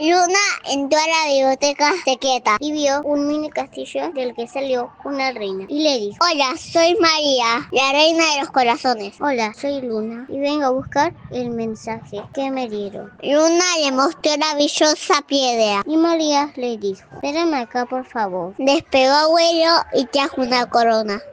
Luna entró a la biblioteca secreta y vio un mini castillo del que salió una reina. Y le dijo, hola, soy María, la reina de los corazones. Hola, soy Luna y vengo a buscar el mensaje que me dieron. Luna le mostró la brillosa piedra y María le dijo, espérame acá por favor. Despegó a vuelo y trajo una corona.